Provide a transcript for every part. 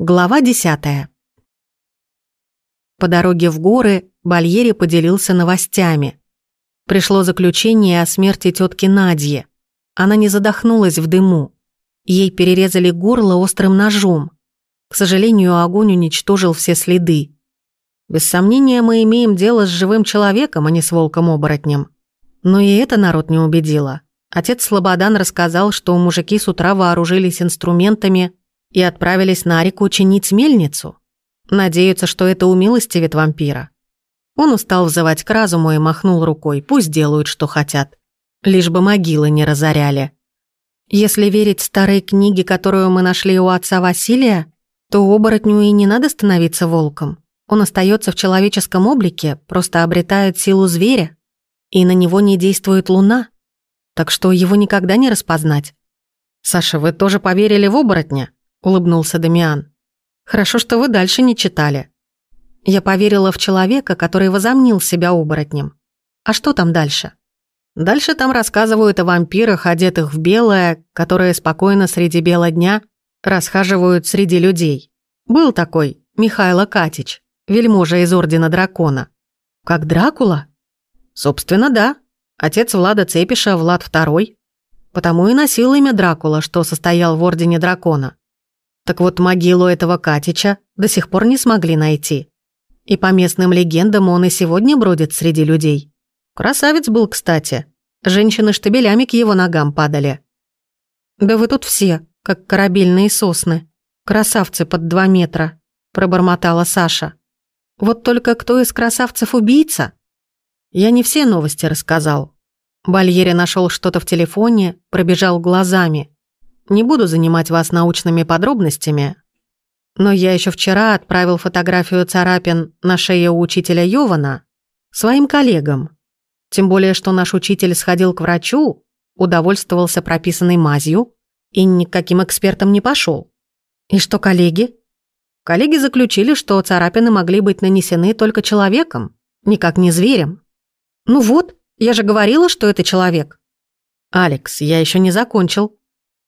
Глава десятая. По дороге в горы Бальери поделился новостями. Пришло заключение о смерти тетки Надьи. Она не задохнулась в дыму. Ей перерезали горло острым ножом. К сожалению, огонь уничтожил все следы. Без сомнения, мы имеем дело с живым человеком, а не с волком-оборотнем. Но и это народ не убедило. Отец Слободан рассказал, что мужики с утра вооружились инструментами и отправились на реку чинить мельницу. Надеются, что это умилостивит вампира. Он устал взывать к разуму и махнул рукой, пусть делают, что хотят. Лишь бы могилы не разоряли. Если верить старой книге, которую мы нашли у отца Василия, то оборотню и не надо становиться волком. Он остается в человеческом облике, просто обретает силу зверя, и на него не действует луна, так что его никогда не распознать. «Саша, вы тоже поверили в оборотня?» Улыбнулся Дамиан. Хорошо, что вы дальше не читали. Я поверила в человека, который возомнил себя оборотнем. А что там дальше? Дальше там рассказывают о вампирах, одетых в белое, которые спокойно среди бела дня расхаживают среди людей. Был такой Михайло Катич, вельможа из Ордена Дракона. Как Дракула? Собственно, да. Отец Влада Цепиша, Влад II. Потому и носил имя Дракула, что состоял в Ордене Дракона. Так вот, могилу этого Катича до сих пор не смогли найти. И по местным легендам он и сегодня бродит среди людей. Красавец был, кстати. Женщины штабелями к его ногам падали. «Да вы тут все, как корабельные сосны. Красавцы под два метра», – пробормотала Саша. «Вот только кто из красавцев убийца?» Я не все новости рассказал. Бальери нашел что-то в телефоне, пробежал глазами – не буду занимать вас научными подробностями, но я еще вчера отправил фотографию царапин на шее у учителя Йована своим коллегам. Тем более, что наш учитель сходил к врачу, удовольствовался прописанной мазью и никаким экспертом не пошел. И что коллеги? Коллеги заключили, что царапины могли быть нанесены только человеком, никак не зверем. Ну вот, я же говорила, что это человек. Алекс, я еще не закончил.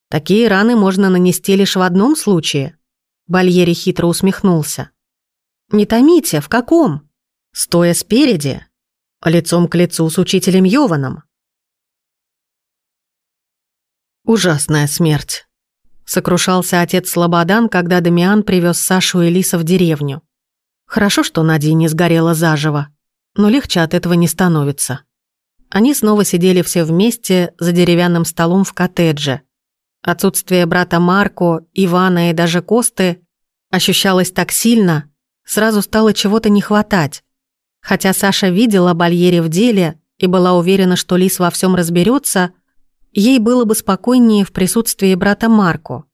Такие раны можно нанести лишь в одном случае. Бальери хитро усмехнулся. Не томите, в каком? Стоя спереди, лицом к лицу с учителем Йованом. Ужасная смерть. Сокрушался отец Слободан, когда Дамиан привез Сашу и Лиса в деревню. Хорошо, что Надя не сгорела заживо, но легче от этого не становится. Они снова сидели все вместе за деревянным столом в коттедже, Отсутствие брата Марко, Ивана и даже Косты ощущалось так сильно, сразу стало чего-то не хватать. Хотя Саша видела Бальере в деле и была уверена, что Лис во всем разберется, ей было бы спокойнее в присутствии брата Марко.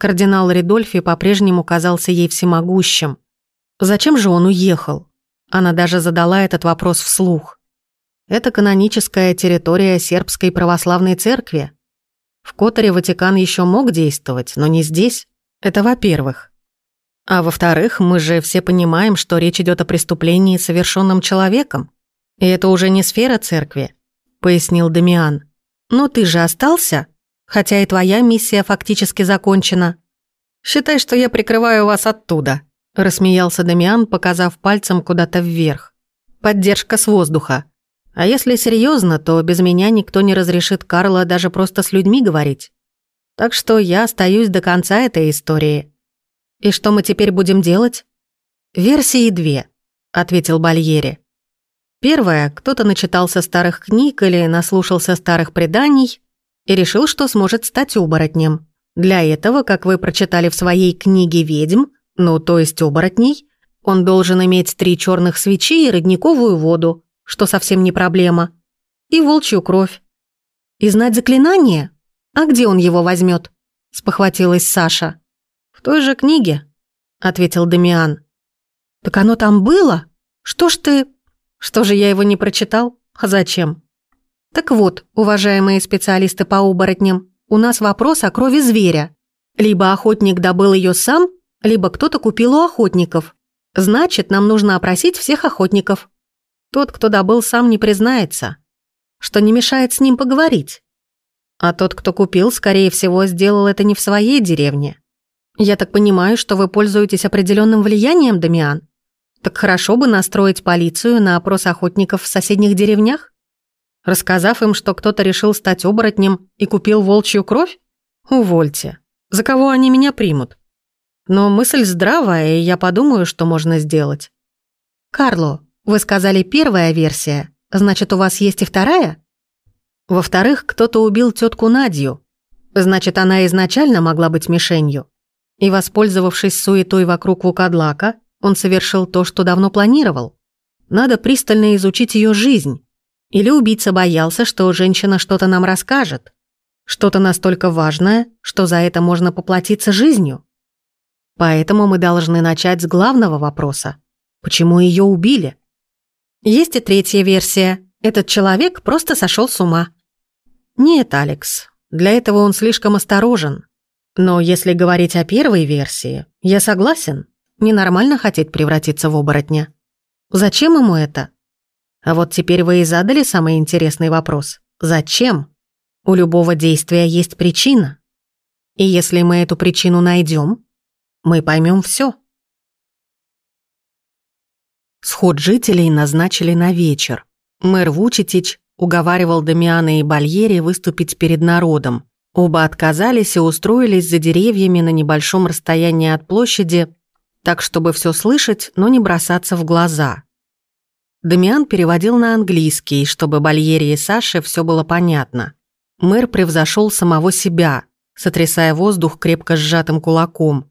Кардинал Ридольфи по-прежнему казался ей всемогущим. Зачем же он уехал? Она даже задала этот вопрос вслух. Это каноническая территория сербской православной церкви. В Которе Ватикан еще мог действовать, но не здесь. Это во-первых. А во-вторых, мы же все понимаем, что речь идет о преступлении, совершенном человеком. И это уже не сфера церкви, пояснил Дамиан. Но ты же остался, хотя и твоя миссия фактически закончена. Считай, что я прикрываю вас оттуда, рассмеялся Дамиан, показав пальцем куда-то вверх. Поддержка с воздуха. А если серьезно, то без меня никто не разрешит Карла даже просто с людьми говорить. Так что я остаюсь до конца этой истории. И что мы теперь будем делать? Версии две, ответил Бальери. Первая, кто-то начитался старых книг или наслушался старых преданий и решил, что сможет стать оборотнем. Для этого, как вы прочитали в своей книге «Ведьм», ну, то есть оборотней, он должен иметь три черных свечи и родниковую воду, что совсем не проблема, и волчью кровь. И знать заклинание? А где он его возьмет? спохватилась Саша. В той же книге, ответил Дамиан. Так оно там было? Что ж ты... Что же я его не прочитал? А зачем? Так вот, уважаемые специалисты по оборотням, у нас вопрос о крови зверя. Либо охотник добыл ее сам, либо кто-то купил у охотников. Значит, нам нужно опросить всех охотников. Тот, кто добыл, сам не признается, что не мешает с ним поговорить. А тот, кто купил, скорее всего, сделал это не в своей деревне. Я так понимаю, что вы пользуетесь определенным влиянием, Дамиан? Так хорошо бы настроить полицию на опрос охотников в соседних деревнях? Рассказав им, что кто-то решил стать оборотнем и купил волчью кровь? Увольте. За кого они меня примут? Но мысль здравая, и я подумаю, что можно сделать. Карло, вы сказали первая версия, значит, у вас есть и вторая? Во-вторых, кто-то убил тетку Надью. Значит, она изначально могла быть мишенью. И, воспользовавшись суетой вокруг Вукадлака, он совершил то, что давно планировал. Надо пристально изучить ее жизнь. Или убийца боялся, что женщина что-то нам расскажет. Что-то настолько важное, что за это можно поплатиться жизнью. Поэтому мы должны начать с главного вопроса. Почему ее убили? Есть и третья версия. Этот человек просто сошел с ума. Нет, Алекс, для этого он слишком осторожен. Но если говорить о первой версии, я согласен. Ненормально хотеть превратиться в оборотня. Зачем ему это? А вот теперь вы и задали самый интересный вопрос. Зачем? У любого действия есть причина. И если мы эту причину найдем, мы поймем все. Сход жителей назначили на вечер. Мэр Вучетич уговаривал Дамиана и Бальери выступить перед народом. Оба отказались и устроились за деревьями на небольшом расстоянии от площади, так чтобы все слышать, но не бросаться в глаза. Дамиан переводил на английский, чтобы Бальери и Саше все было понятно. Мэр превзошел самого себя, сотрясая воздух крепко сжатым кулаком.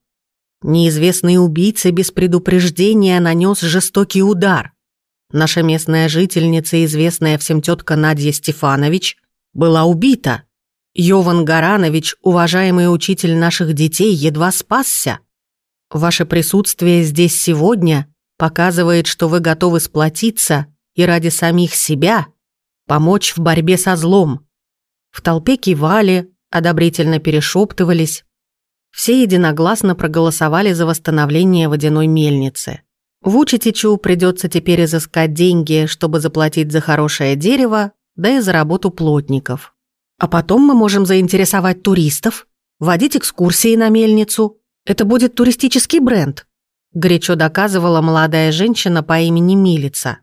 Неизвестный убийца без предупреждения нанес жестокий удар. Наша местная жительница, известная всем тетка Надя Стефанович, была убита. Йован Гаранович, уважаемый учитель наших детей, едва спасся. Ваше присутствие здесь сегодня показывает, что вы готовы сплотиться и ради самих себя помочь в борьбе со злом. В толпе кивали, одобрительно перешептывались. Все единогласно проголосовали за восстановление водяной мельницы. Вучетичу придется теперь изыскать деньги, чтобы заплатить за хорошее дерево, да и за работу плотников. А потом мы можем заинтересовать туристов, водить экскурсии на мельницу. Это будет туристический бренд», – горячо доказывала молодая женщина по имени Милица.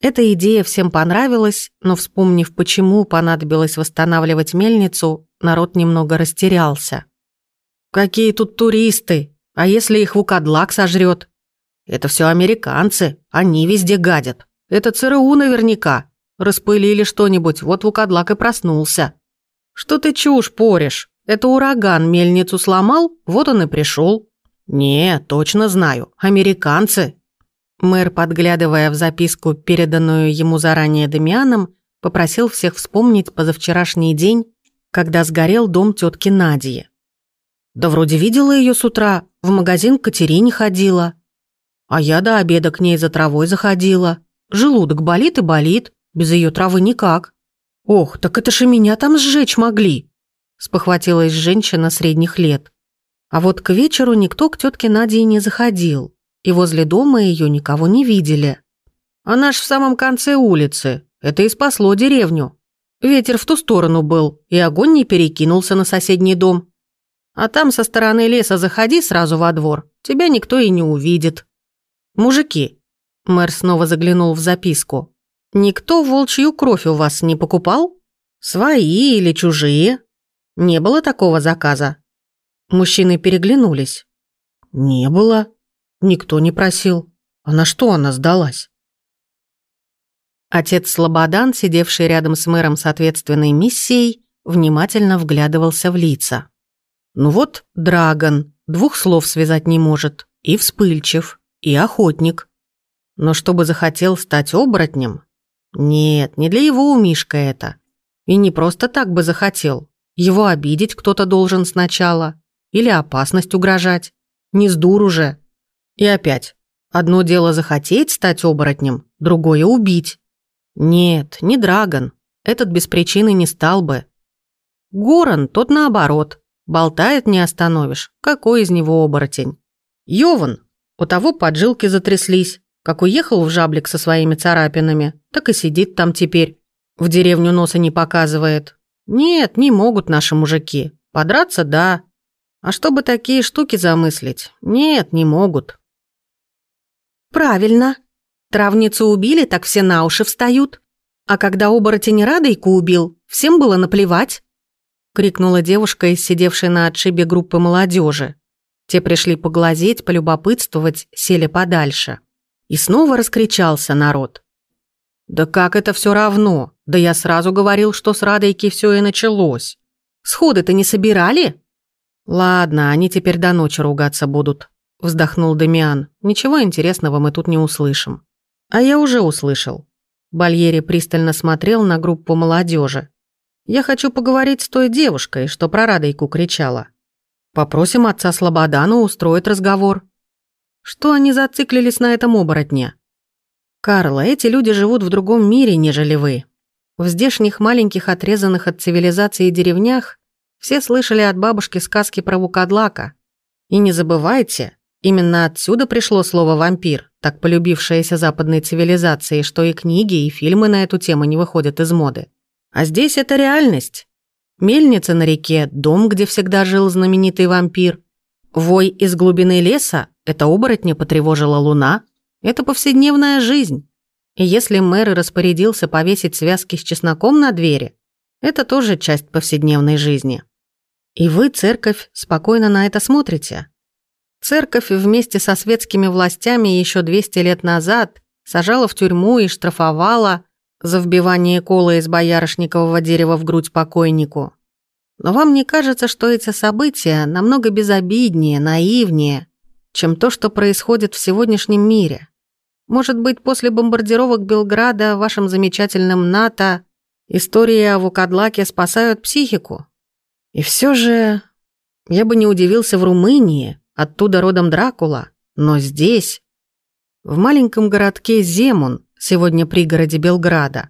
Эта идея всем понравилась, но вспомнив, почему понадобилось восстанавливать мельницу, народ немного растерялся. «Какие тут туристы? А если их Вукадлак сожрет? Это все американцы, они везде гадят. Это ЦРУ наверняка. Распылили что-нибудь, вот Вукадлак и проснулся. Что ты чушь порешь? Это ураган мельницу сломал, вот он и пришел. Не, точно знаю, американцы. Мэр, подглядывая в записку, переданную ему заранее Дамианом, попросил всех вспомнить позавчерашний день, когда сгорел дом тетки Надии. Да вроде видела ее с утра, в магазин к Катерине ходила. А я до обеда к ней за травой заходила. Желудок болит и болит, без ее травы никак. Ох, так это же меня там сжечь могли. Спохватилась женщина средних лет. А вот к вечеру никто к тетке Наде не заходил, и возле дома ее никого не видели. Она ж в самом конце улицы, это и спасло деревню. Ветер в ту сторону был, и огонь не перекинулся на соседний дом. А там со стороны леса заходи сразу во двор, тебя никто и не увидит. «Мужики», — мэр снова заглянул в записку, «никто волчью кровь у вас не покупал? Свои или чужие? Не было такого заказа?» Мужчины переглянулись. «Не было. Никто не просил. А на что она сдалась?» Отец Слободан, сидевший рядом с мэром с ответственной миссией, внимательно вглядывался в лица. «Ну вот, Драгон, двух слов связать не может, и вспыльчив, и охотник. Но чтобы захотел стать оборотнем? Нет, не для его умишка это. И не просто так бы захотел. Его обидеть кто-то должен сначала. Или опасность угрожать. Не с дур уже. И опять. Одно дело захотеть стать оборотнем, другое убить. Нет, не Драгон. Этот без причины не стал бы. Горан, тот наоборот. Болтает не остановишь. Какой из него оборотень? Йован, у того поджилки затряслись. Как уехал в жаблик со своими царапинами, так и сидит там теперь. В деревню носа не показывает. Нет, не могут наши мужики. Подраться – да. А чтобы такие штуки замыслить? Нет, не могут. Правильно. Травницу убили, так все на уши встают. А когда оборотень Радойку убил, всем было наплевать. Крикнула девушка из сидевшей на отшибе группы молодежи. Те пришли поглазеть, полюбопытствовать, сели подальше. И снова раскричался народ. «Да как это все равно? Да я сразу говорил, что с Радойки все и началось. Сходы-то не собирали?» «Ладно, они теперь до ночи ругаться будут», — вздохнул Дамиан. «Ничего интересного мы тут не услышим». «А я уже услышал». Бальери пристально смотрел на группу молодежи. «Я хочу поговорить с той девушкой, что про Радойку кричала. Попросим отца Слободану устроить разговор. Что они зациклились на этом оборотне? Карла, эти люди живут в другом мире, нежели вы. В здешних маленьких отрезанных от цивилизации деревнях все слышали от бабушки сказки про Вукадлака. И не забывайте, именно отсюда пришло слово «вампир», так полюбившееся западной цивилизации, что и книги, и фильмы на эту тему не выходят из моды. А здесь это реальность. Мельница на реке, дом, где всегда жил знаменитый вампир. Вой из глубины леса – это оборотня потревожила луна. Это повседневная жизнь. И если мэр распорядился повесить связки с чесноком на двери, это тоже часть повседневной жизни. И вы, церковь, спокойно на это смотрите. Церковь вместе со светскими властями еще 200 лет назад сажала в тюрьму и штрафовала за вбивание кола из боярышникового дерева в грудь покойнику. Но вам не кажется, что эти события намного безобиднее, наивнее, чем то, что происходит в сегодняшнем мире? Может быть, после бомбардировок Белграда вашим замечательным НАТО истории о Вукадлаке спасают психику? И все же я бы не удивился в Румынии, оттуда родом Дракула, но здесь, в маленьком городке Земун, сегодня пригороде Белграда,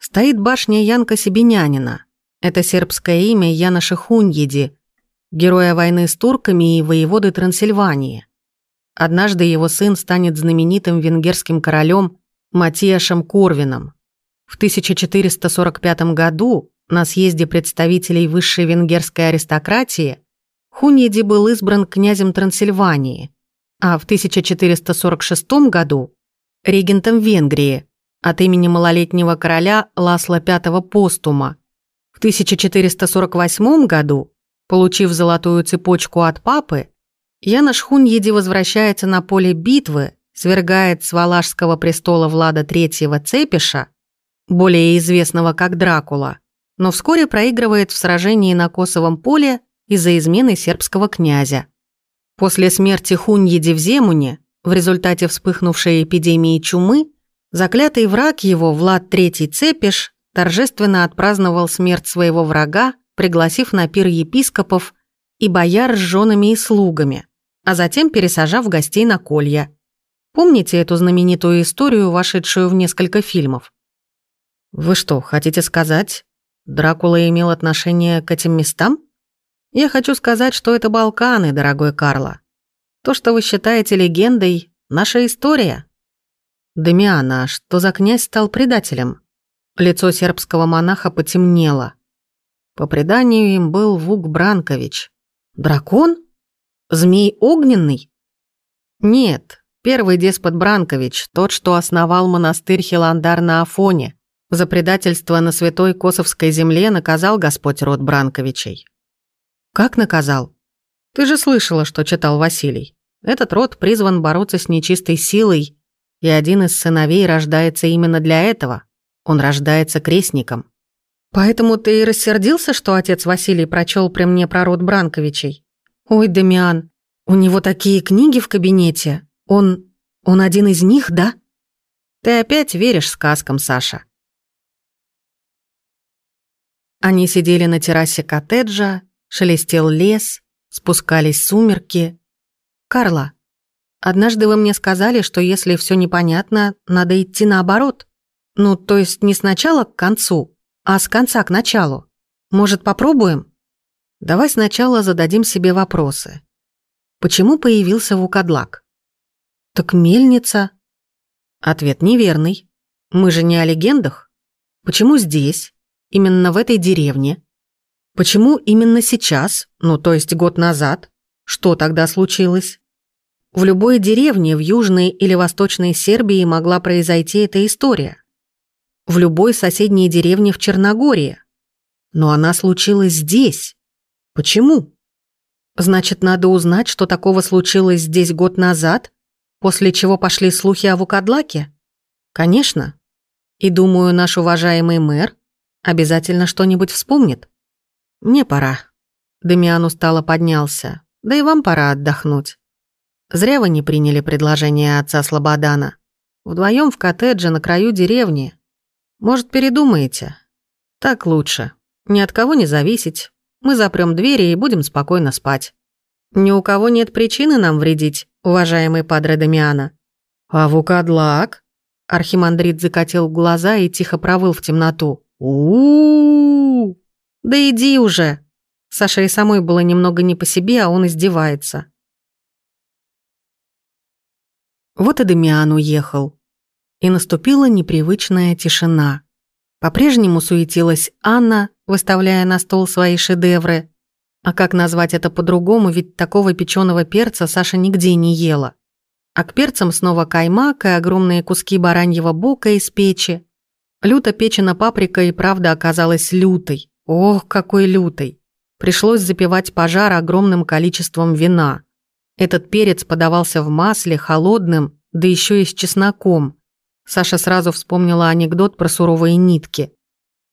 стоит башня Янка Себенянина. Это сербское имя Яна Шихуньеди, героя войны с турками и воеводы Трансильвании. Однажды его сын станет знаменитым венгерским королем Матиашем Корвином. В 1445 году на съезде представителей высшей венгерской аристократии Хуньеди был избран князем Трансильвании, а в 1446 году регентом Венгрии от имени малолетнего короля Ласла V Постума. В 1448 году, получив золотую цепочку от папы, Янош Хуньеди возвращается на поле битвы, свергает с Валашского престола Влада III Цепиша, более известного как Дракула, но вскоре проигрывает в сражении на Косовом поле из-за измены сербского князя. После смерти Хуньеди в Земуне в результате вспыхнувшей эпидемии чумы заклятый враг его, Влад III Цепиш, торжественно отпраздновал смерть своего врага, пригласив на пир епископов и бояр с женами и слугами, а затем пересажав гостей на колья. Помните эту знаменитую историю, вошедшую в несколько фильмов? Вы что, хотите сказать, Дракула имел отношение к этим местам? Я хочу сказать, что это Балканы, дорогой Карло. То, что вы считаете легендой, наша история. Демиана, что за князь стал предателем? Лицо сербского монаха потемнело. По преданию им был Вук Бранкович. Дракон? Змей огненный? Нет, первый деспот Бранкович, тот, что основал монастырь Хиландар на Афоне. За предательство на святой Косовской земле наказал Господь род Бранковичей. Как наказал? Ты же слышала, что читал Василий. Этот род призван бороться с нечистой силой, и один из сыновей рождается именно для этого. Он рождается крестником. Поэтому ты и рассердился, что отец Василий прочел при мне про род Бранковичей? Ой, Дамиан, у него такие книги в кабинете. Он... он один из них, да? Ты опять веришь сказкам, Саша. Они сидели на террасе коттеджа, шелестел лес, Спускались сумерки. «Карла, однажды вы мне сказали, что если все непонятно, надо идти наоборот. Ну, то есть не сначала к концу, а с конца к началу. Может, попробуем? Давай сначала зададим себе вопросы. Почему появился Вукадлак? Так мельница. Ответ неверный. Мы же не о легендах. Почему здесь? Именно в этой деревне? Почему именно сейчас, ну то есть год назад? Что тогда случилось? В любой деревне в Южной или Восточной Сербии могла произойти эта история. В любой соседней деревне в Черногории. Но она случилась здесь. Почему? Значит, надо узнать, что такого случилось здесь год назад, после чего пошли слухи о Вукадлаке? Конечно. И думаю, наш уважаемый мэр обязательно что-нибудь вспомнит. Мне пора. Демиан устало поднялся. Да и вам пора отдохнуть. Зря вы не приняли предложение отца Слободана. Вдвоем в коттедже на краю деревни. Может, передумаете? Так лучше. Ни от кого не зависеть. Мы запрем двери и будем спокойно спать. Ни у кого нет причины нам вредить, уважаемый падре Дамиана. А вукадлак? Архимандрит закатил глаза и тихо провыл в темноту. у, -у, -у, Да иди уже. Саше и самой было немного не по себе, а он издевается. Вот и Дамиан уехал. И наступила непривычная тишина. По-прежнему суетилась Анна, выставляя на стол свои шедевры. А как назвать это по-другому, ведь такого печеного перца Саша нигде не ела. А к перцам снова каймак и огромные куски бараньего бока из печи. Люто печена паприка и правда оказалась лютой. Ох, какой лютой. Пришлось запивать пожар огромным количеством вина. Этот перец подавался в масле, холодным, да еще и с чесноком. Саша сразу вспомнила анекдот про суровые нитки.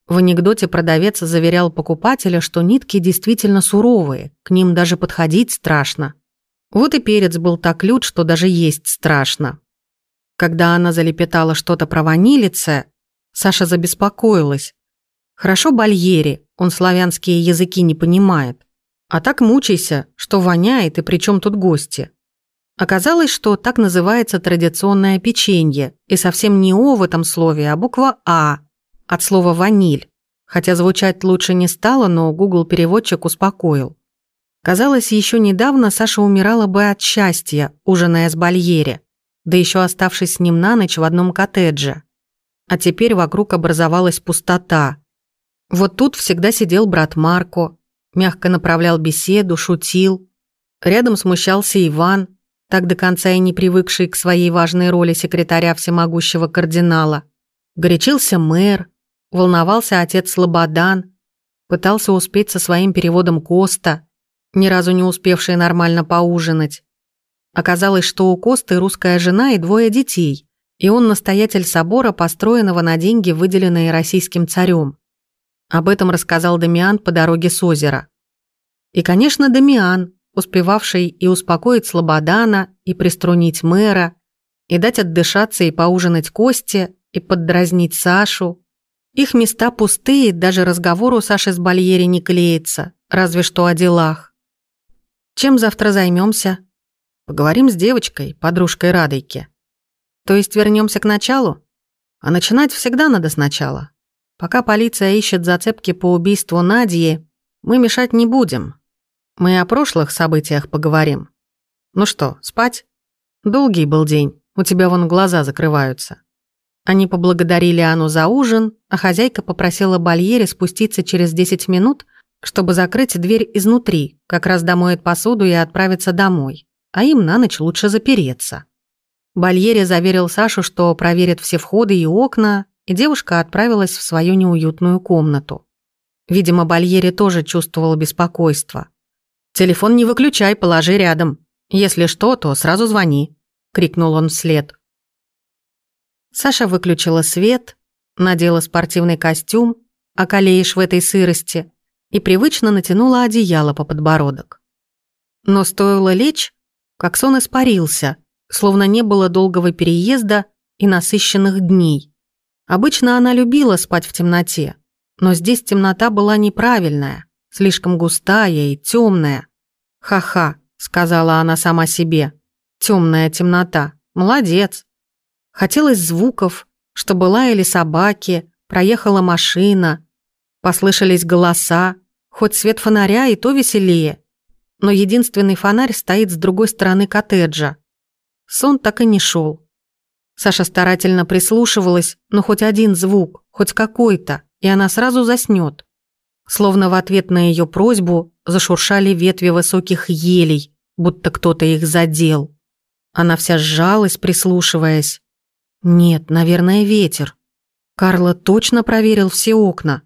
В анекдоте продавец заверял покупателя, что нитки действительно суровые, к ним даже подходить страшно. Вот и перец был так лют, что даже есть страшно. Когда она залепетала что-то про ванилице, Саша забеспокоилась. Хорошо Бальери, он славянские языки не понимает. А так мучайся, что воняет и при чем тут гости. Оказалось, что так называется традиционное печенье, и совсем не «о» в этом слове, а буква «а» от слова «ваниль». Хотя звучать лучше не стало, но Google-переводчик успокоил. Казалось, еще недавно Саша умирала бы от счастья, ужиная с Бальере, да еще оставшись с ним на ночь в одном коттедже. А теперь вокруг образовалась пустота. Вот тут всегда сидел брат Марко, мягко направлял беседу, шутил. Рядом смущался Иван, так до конца и не привыкший к своей важной роли секретаря всемогущего кардинала. Горячился мэр, волновался отец Слободан, пытался успеть со своим переводом Коста, ни разу не успевший нормально поужинать. Оказалось, что у Косты русская жена и двое детей, и он настоятель собора, построенного на деньги, выделенные российским царем. Об этом рассказал Дамиан по дороге с озера. И, конечно, Дамиан, успевавший и успокоить Слободана, и приструнить мэра, и дать отдышаться и поужинать Косте, и поддразнить Сашу. Их места пустые, даже разговору Саши с Бальери не клеится, разве что о делах. Чем завтра займемся? Поговорим с девочкой, подружкой Радойки. То есть вернемся к началу? А начинать всегда надо сначала. Пока полиция ищет зацепки по убийству Надьи, мы мешать не будем. Мы о прошлых событиях поговорим. Ну что, спать? Долгий был день, у тебя вон глаза закрываются. Они поблагодарили Анну за ужин, а хозяйка попросила Бальере спуститься через 10 минут, чтобы закрыть дверь изнутри, как раз домоет посуду и отправиться домой. А им на ночь лучше запереться. Бальере заверил Сашу, что проверит все входы и окна, и девушка отправилась в свою неуютную комнату. Видимо, Бальери тоже чувствовал беспокойство. «Телефон не выключай, положи рядом. Если что, то сразу звони», — крикнул он вслед. Саша выключила свет, надела спортивный костюм, околеешь в этой сырости, и привычно натянула одеяло по подбородок. Но стоило лечь, как сон испарился, словно не было долгого переезда и насыщенных дней. Обычно она любила спать в темноте, но здесь темнота была неправильная, слишком густая и темная. «Ха-ха», — сказала она сама себе, — «темная темнота, молодец». Хотелось звуков, чтобы лаяли собаки, проехала машина, послышались голоса, хоть свет фонаря и то веселее. Но единственный фонарь стоит с другой стороны коттеджа. Сон так и не шел. Саша старательно прислушивалась, но хоть один звук, хоть какой-то, и она сразу заснет. Словно в ответ на ее просьбу зашуршали ветви высоких елей, будто кто-то их задел. Она вся сжалась, прислушиваясь. Нет, наверное, ветер. Карло точно проверил все окна.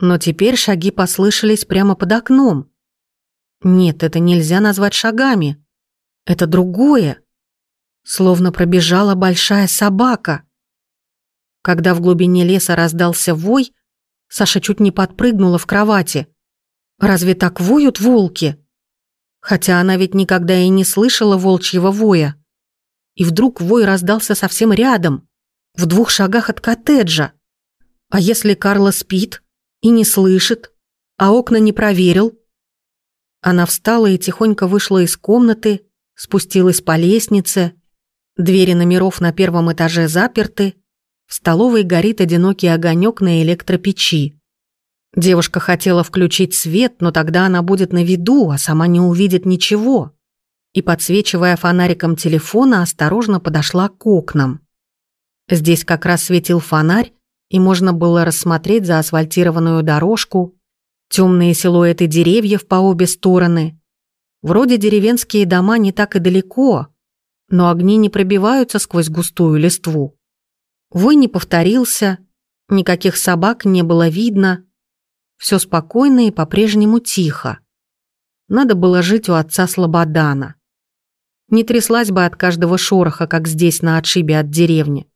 Но теперь шаги послышались прямо под окном. Нет, это нельзя назвать шагами. Это другое. Словно пробежала большая собака. Когда в глубине леса раздался вой, Саша чуть не подпрыгнула в кровати. Разве так воют волки? Хотя она ведь никогда и не слышала волчьего воя. И вдруг вой раздался совсем рядом, в двух шагах от коттеджа. А если Карла спит и не слышит, а окна не проверил? Она встала и тихонько вышла из комнаты, спустилась по лестнице. Двери номеров на первом этаже заперты. В столовой горит одинокий огонек на электропечи. Девушка хотела включить свет, но тогда она будет на виду, а сама не увидит ничего. И, подсвечивая фонариком телефона, осторожно подошла к окнам. Здесь как раз светил фонарь, и можно было рассмотреть заасфальтированную дорожку, темные силуэты деревьев по обе стороны. Вроде деревенские дома не так и далеко, но огни не пробиваются сквозь густую листву. Вой не повторился, никаких собак не было видно, все спокойно и по-прежнему тихо. Надо было жить у отца Слободана. Не тряслась бы от каждого шороха, как здесь на отшибе от деревни.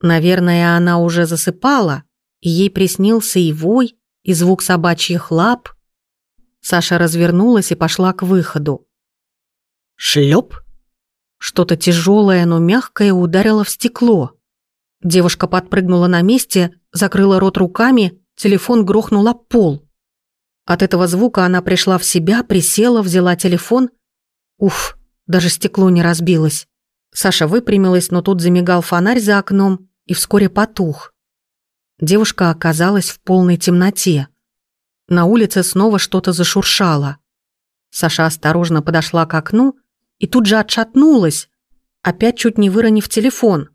Наверное, она уже засыпала, и ей приснился и вой, и звук собачьих лап. Саша развернулась и пошла к выходу. Шлеп! Что-то тяжелое, но мягкое ударило в стекло. Девушка подпрыгнула на месте, закрыла рот руками, телефон грохнул об пол. От этого звука она пришла в себя, присела, взяла телефон. Уф, даже стекло не разбилось. Саша выпрямилась, но тут замигал фонарь за окном и вскоре потух. Девушка оказалась в полной темноте. На улице снова что-то зашуршало. Саша осторожно подошла к окну и тут же отшатнулась, опять чуть не выронив телефон.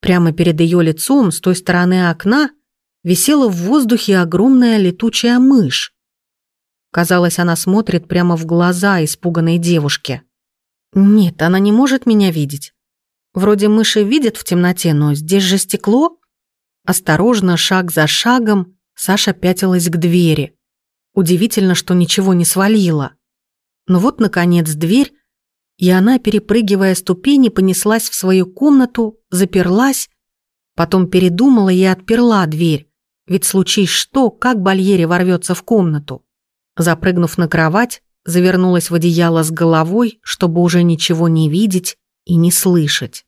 Прямо перед ее лицом, с той стороны окна, висела в воздухе огромная летучая мышь. Казалось, она смотрит прямо в глаза испуганной девушке. Нет, она не может меня видеть. Вроде мыши видят в темноте, но здесь же стекло. Осторожно, шаг за шагом, Саша пятилась к двери. Удивительно, что ничего не свалила. Но вот, наконец, дверь, и она, перепрыгивая ступени, понеслась в свою комнату, заперлась, потом передумала и отперла дверь. Ведь случись что, как Бальере ворвется в комнату? Запрыгнув на кровать, завернулась в одеяло с головой, чтобы уже ничего не видеть и не слышать.